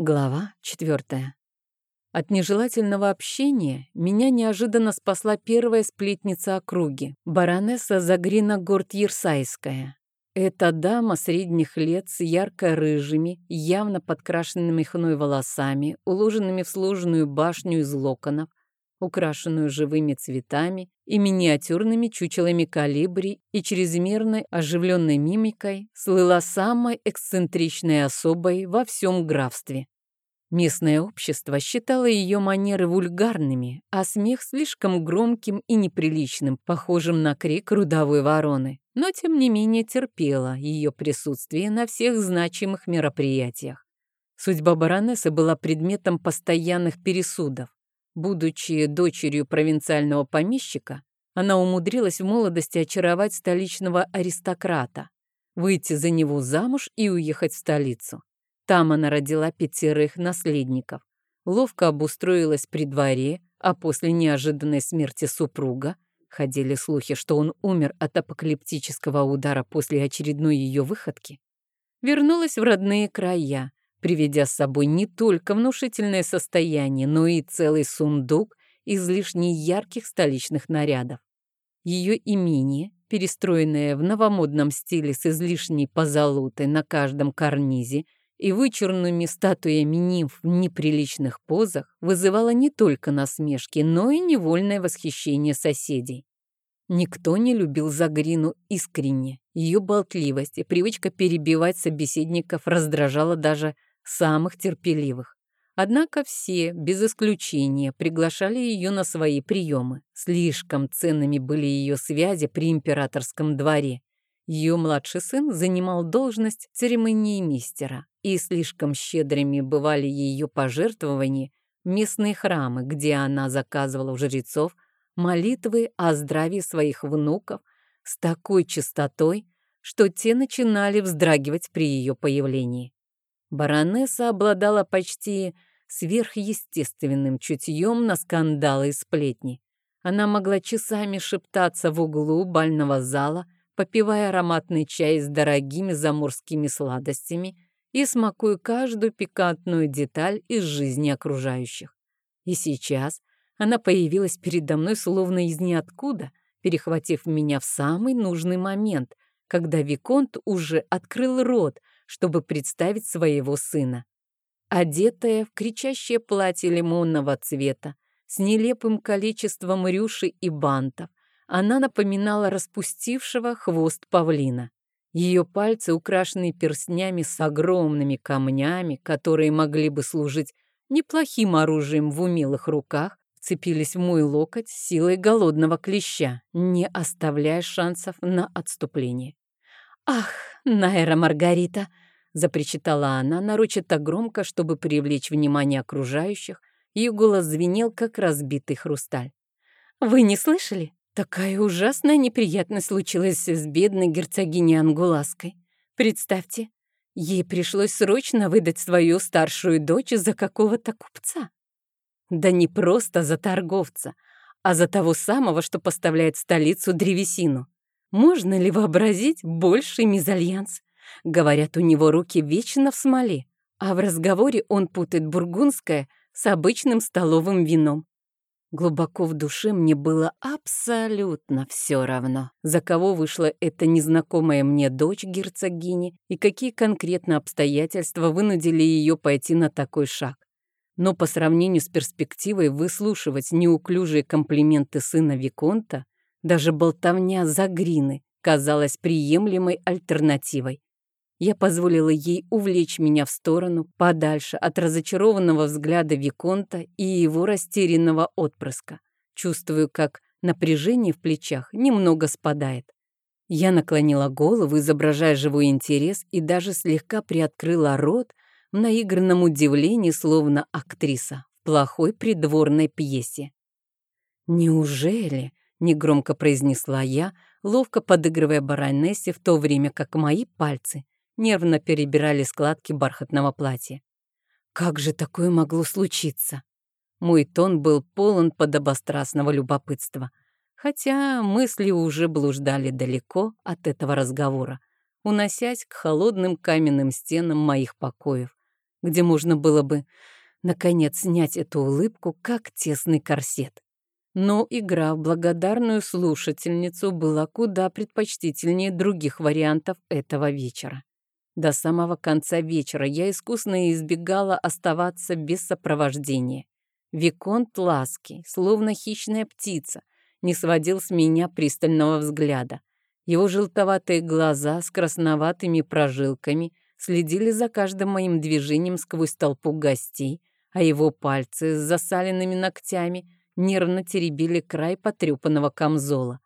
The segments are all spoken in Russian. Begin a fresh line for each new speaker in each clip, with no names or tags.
Глава четвертая. От нежелательного общения меня неожиданно спасла первая сплетница округи, баронесса Загрина Горд-Ерсайская. Эта дама средних лет с ярко-рыжими, явно подкрашенными хной волосами, уложенными в сложную башню из локонов, украшенную живыми цветами и миниатюрными чучелами калибри и чрезмерной оживленной мимикой, слыла самой эксцентричной особой во всем графстве. Местное общество считало ее манеры вульгарными, а смех слишком громким и неприличным, похожим на крик рудовой вороны, но тем не менее терпело ее присутствие на всех значимых мероприятиях. Судьба баронессы была предметом постоянных пересудов. Будучи дочерью провинциального помещика, она умудрилась в молодости очаровать столичного аристократа, выйти за него замуж и уехать в столицу. Там она родила пятерых наследников, ловко обустроилась при дворе, а после неожиданной смерти супруга ходили слухи, что он умер от апокалиптического удара после очередной ее выходки, вернулась в родные края, приведя с собой не только внушительное состояние, но и целый сундук излишне ярких столичных нарядов. Ее имение, перестроенное в новомодном стиле с излишней позолотой на каждом карнизе и вычурными статуями нимф в неприличных позах, вызывало не только насмешки, но и невольное восхищение соседей. Никто не любил Загрину искренне. Ее болтливость и привычка перебивать собеседников раздражала даже самых терпеливых. Однако все, без исключения, приглашали ее на свои приемы. Слишком ценными были ее связи при императорском дворе. Ее младший сын занимал должность церемонии мистера, и слишком щедрыми бывали ее пожертвования местные храмы, где она заказывала у жрецов молитвы о здравии своих внуков с такой чистотой, что те начинали вздрагивать при ее появлении. Баронесса обладала почти сверхъестественным чутьем на скандалы и сплетни. Она могла часами шептаться в углу бального зала, попивая ароматный чай с дорогими заморскими сладостями и смакуя каждую пикантную деталь из жизни окружающих. И сейчас она появилась передо мной словно из ниоткуда, перехватив меня в самый нужный момент, когда Виконт уже открыл рот, чтобы представить своего сына. Одетая в кричащее платье лимонного цвета, с нелепым количеством рюши и бантов, она напоминала распустившего хвост павлина. Ее пальцы, украшенные перстнями с огромными камнями, которые могли бы служить неплохим оружием в умелых руках, вцепились в мой локоть силой голодного клеща, не оставляя шансов на отступление. «Ах, Найра Маргарита!» — запричитала она, нарочито громко, чтобы привлечь внимание окружающих. Ее голос звенел, как разбитый хрусталь. «Вы не слышали? Такая ужасная неприятность случилась с бедной герцогиней Ангулаской. Представьте, ей пришлось срочно выдать свою старшую дочь за какого-то купца. Да не просто за торговца, а за того самого, что поставляет в столицу древесину. Можно ли вообразить больший мезальянс? Говорят, у него руки вечно в смоле, а в разговоре он путает бургундское с обычным столовым вином. Глубоко в душе мне было абсолютно все равно, за кого вышла эта незнакомая мне дочь герцогини и какие конкретно обстоятельства вынудили ее пойти на такой шаг. Но по сравнению с перспективой выслушивать неуклюжие комплименты сына Виконта даже болтовня Загрины казалась приемлемой альтернативой. Я позволила ей увлечь меня в сторону, подальше от разочарованного взгляда Виконта и его растерянного отпрыска. Чувствую, как напряжение в плечах немного спадает. Я наклонила голову, изображая живой интерес, и даже слегка приоткрыла рот в наигранном удивлении, словно актриса в плохой придворной пьесе. Неужели негромко произнесла я, ловко подыгрывая баронессе, в то время как мои пальцы нервно перебирали складки бархатного платья. Как же такое могло случиться? Мой тон был полон подобострастного любопытства, хотя мысли уже блуждали далеко от этого разговора, уносясь к холодным каменным стенам моих покоев, где можно было бы, наконец, снять эту улыбку, как тесный корсет. Но игра в благодарную слушательницу была куда предпочтительнее других вариантов этого вечера. До самого конца вечера я искусно избегала оставаться без сопровождения. Виконт ласки, словно хищная птица, не сводил с меня пристального взгляда. Его желтоватые глаза с красноватыми прожилками следили за каждым моим движением сквозь толпу гостей, а его пальцы с засаленными ногтями нервно теребили край потрепанного камзола.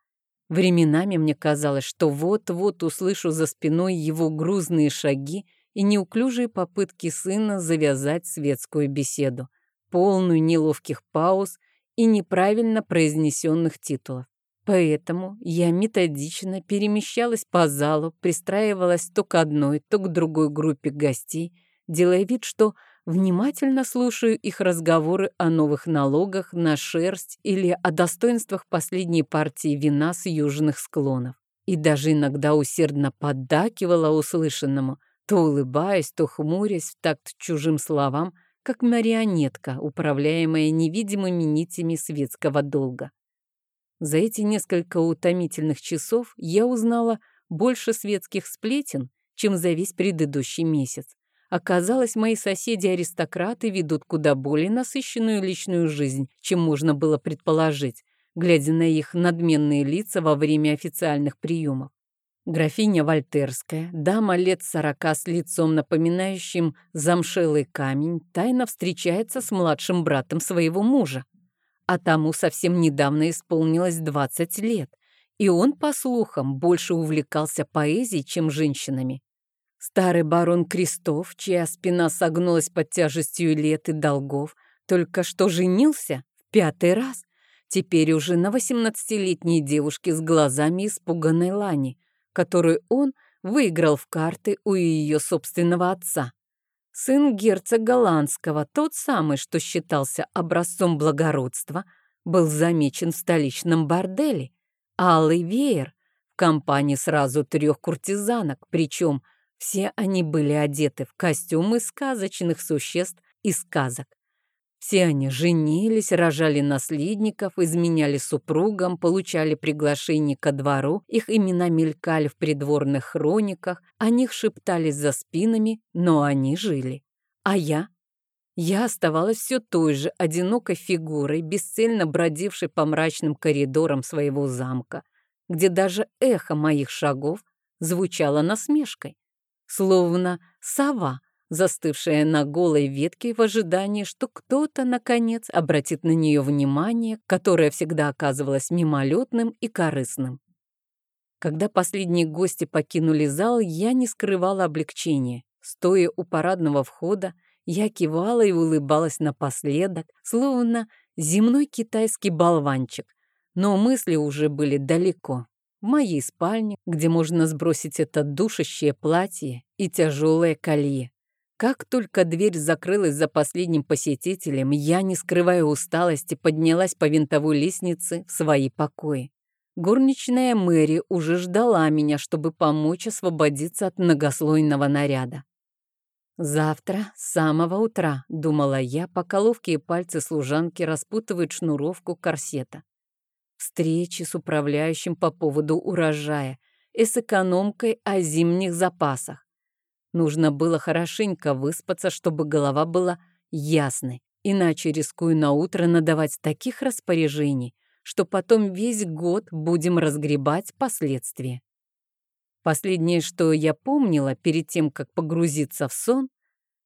Временами мне казалось, что вот-вот услышу за спиной его грузные шаги и неуклюжие попытки сына завязать светскую беседу, полную неловких пауз и неправильно произнесенных титулов. Поэтому я методично перемещалась по залу, пристраивалась то к одной, то к другой группе гостей, делая вид, что внимательно слушаю их разговоры о новых налогах на шерсть или о достоинствах последней партии вина с южных склонов. И даже иногда усердно поддакивала услышанному, то улыбаясь, то хмурясь в такт чужим словам, как марионетка, управляемая невидимыми нитями светского долга. За эти несколько утомительных часов я узнала больше светских сплетен, чем за весь предыдущий месяц. Оказалось, мои соседи-аристократы ведут куда более насыщенную личную жизнь, чем можно было предположить, глядя на их надменные лица во время официальных приемов. Графиня Вольтерская, дама лет сорока с лицом, напоминающим замшелый камень, тайно встречается с младшим братом своего мужа. А тому совсем недавно исполнилось 20 лет, и он, по слухам, больше увлекался поэзией, чем женщинами. Старый барон Крестов, чья спина согнулась под тяжестью лет и долгов, только что женился в пятый раз, теперь уже на восемнадцатилетней девушке с глазами испуганной Лани, которую он выиграл в карты у ее собственного отца. Сын герцога Голландского, тот самый, что считался образцом благородства, был замечен в столичном борделе. Алый веер в компании сразу трех куртизанок, причем все они были одеты в костюмы сказочных существ и сказок. Все они женились, рожали наследников, изменяли супругам, получали приглашение ко двору, их имена мелькали в придворных хрониках, о них шептались за спинами, но они жили. А я? Я оставалась все той же одинокой фигурой, бесцельно бродившей по мрачным коридорам своего замка, где даже эхо моих шагов звучало насмешкой словно сова, застывшая на голой ветке в ожидании, что кто-то, наконец, обратит на нее внимание, которое всегда оказывалось мимолетным и корыстным. Когда последние гости покинули зал, я не скрывала облегчения. Стоя у парадного входа, я кивала и улыбалась напоследок, словно земной китайский болванчик, но мысли уже были далеко в моей спальне, где можно сбросить это душащее платье и тяжелое колье. Как только дверь закрылась за последним посетителем, я, не скрывая усталости, поднялась по винтовой лестнице в свои покои. Горничная Мэри уже ждала меня, чтобы помочь освободиться от многослойного наряда. «Завтра с самого утра», — думала я, пока ловкие пальцы служанки распутывают шнуровку корсета встречи с управляющим по поводу урожая и с экономкой о зимних запасах. Нужно было хорошенько выспаться, чтобы голова была ясной, иначе рискую на утро надавать таких распоряжений, что потом весь год будем разгребать последствия. Последнее, что я помнила перед тем, как погрузиться в сон,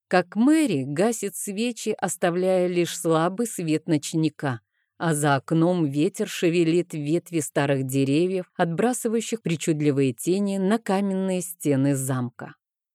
как Мэри гасит свечи, оставляя лишь слабый свет ночника, а за окном ветер шевелит ветви старых деревьев, отбрасывающих причудливые тени на каменные стены замка.